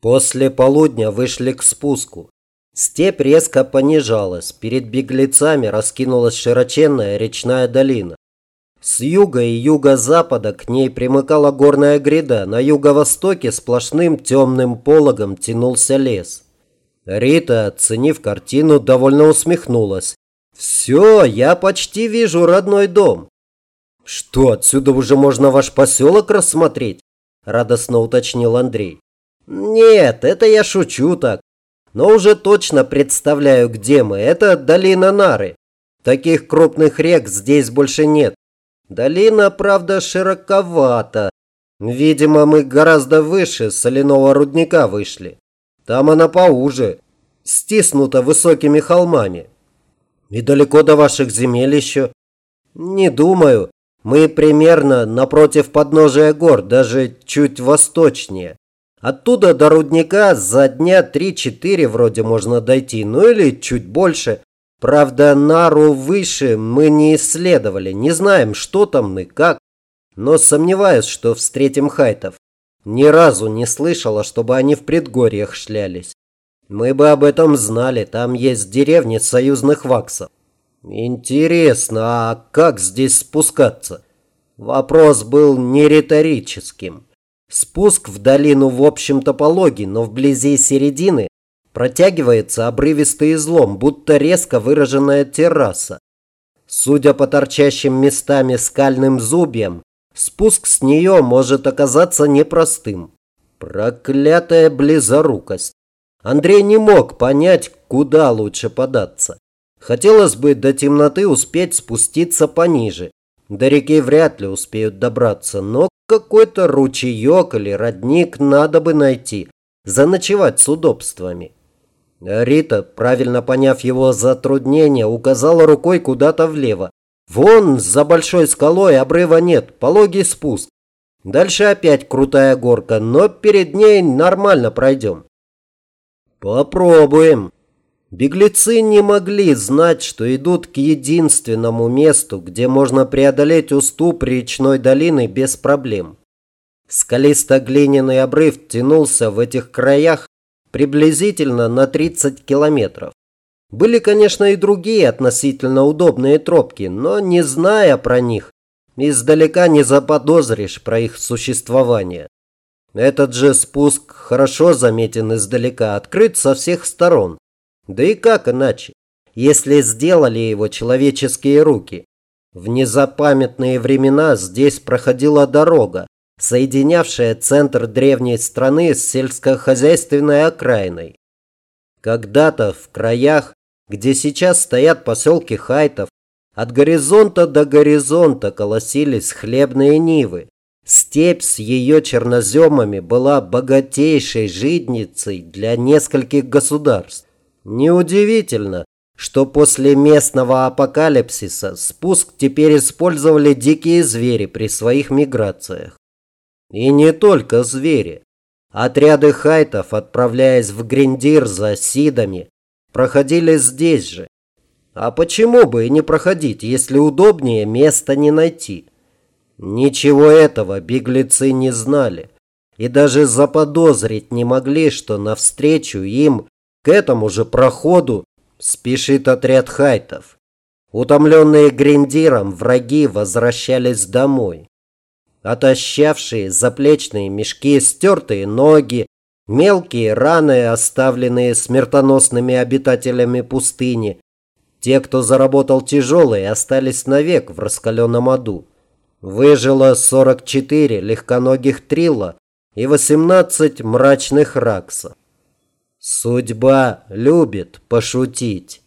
После полудня вышли к спуску. Степь резко понижалась, перед беглецами раскинулась широченная речная долина. С юга и юго-запада к ней примыкала горная гряда, на юго-востоке сплошным темным пологом тянулся лес. Рита, оценив картину, довольно усмехнулась. «Все, я почти вижу родной дом». «Что, отсюда уже можно ваш поселок рассмотреть?» – радостно уточнил Андрей. «Нет, это я шучу так. Но уже точно представляю, где мы. Это долина Нары. Таких крупных рек здесь больше нет. Долина, правда, широковата. Видимо, мы гораздо выше соляного рудника вышли. Там она поуже, стиснута высокими холмами. И далеко до ваших земель еще? Не думаю. Мы примерно напротив подножия гор, даже чуть восточнее. Оттуда до рудника за дня 3-4 вроде можно дойти, ну или чуть больше. Правда, Нару выше мы не исследовали, не знаем, что там и как. Но сомневаюсь, что встретим хайтов. Ни разу не слышала, чтобы они в предгорьях шлялись. Мы бы об этом знали, там есть деревни союзных ваксов. Интересно, а как здесь спускаться? Вопрос был не риторическим. Спуск в долину в общем-то пологий, но вблизи середины протягивается обрывистый излом, будто резко выраженная терраса. Судя по торчащим местами скальным зубьям, спуск с нее может оказаться непростым. Проклятая близорукость. Андрей не мог понять, куда лучше податься. Хотелось бы до темноты успеть спуститься пониже. До реки вряд ли успеют добраться, но какой-то ручеек или родник надо бы найти, заночевать с удобствами. Рита, правильно поняв его затруднение, указала рукой куда-то влево. Вон, за большой скалой обрыва нет, пологий спуск. Дальше опять крутая горка, но перед ней нормально пройдем. Попробуем. Беглецы не могли знать, что идут к единственному месту, где можно преодолеть уступ речной долины без проблем. Скалисто-глиняный обрыв тянулся в этих краях приблизительно на 30 километров. Были, конечно, и другие относительно удобные тропки, но не зная про них, издалека не заподозришь про их существование. Этот же спуск хорошо заметен издалека, открыт со всех сторон. Да и как иначе, если сделали его человеческие руки? В незапамятные времена здесь проходила дорога, соединявшая центр древней страны с сельскохозяйственной окраиной. Когда-то в краях, где сейчас стоят поселки хайтов, от горизонта до горизонта колосились хлебные нивы. Степь с ее черноземами была богатейшей житницей для нескольких государств. Неудивительно, что после местного апокалипсиса спуск теперь использовали дикие звери при своих миграциях. И не только звери. Отряды хайтов, отправляясь в Гриндир за сидами, проходили здесь же. А почему бы и не проходить, если удобнее места не найти? Ничего этого беглецы не знали и даже заподозрить не могли, что навстречу им к этому же проходу спешит отряд хайтов. Утомленные гриндиром враги возвращались домой. Отощавшие заплечные мешки, стертые ноги, мелкие раны, оставленные смертоносными обитателями пустыни. Те, кто заработал тяжелые, остались навек в раскаленном аду. Выжило 44 легконогих трилла и 18 мрачных раксов. Судьба любит пошутить.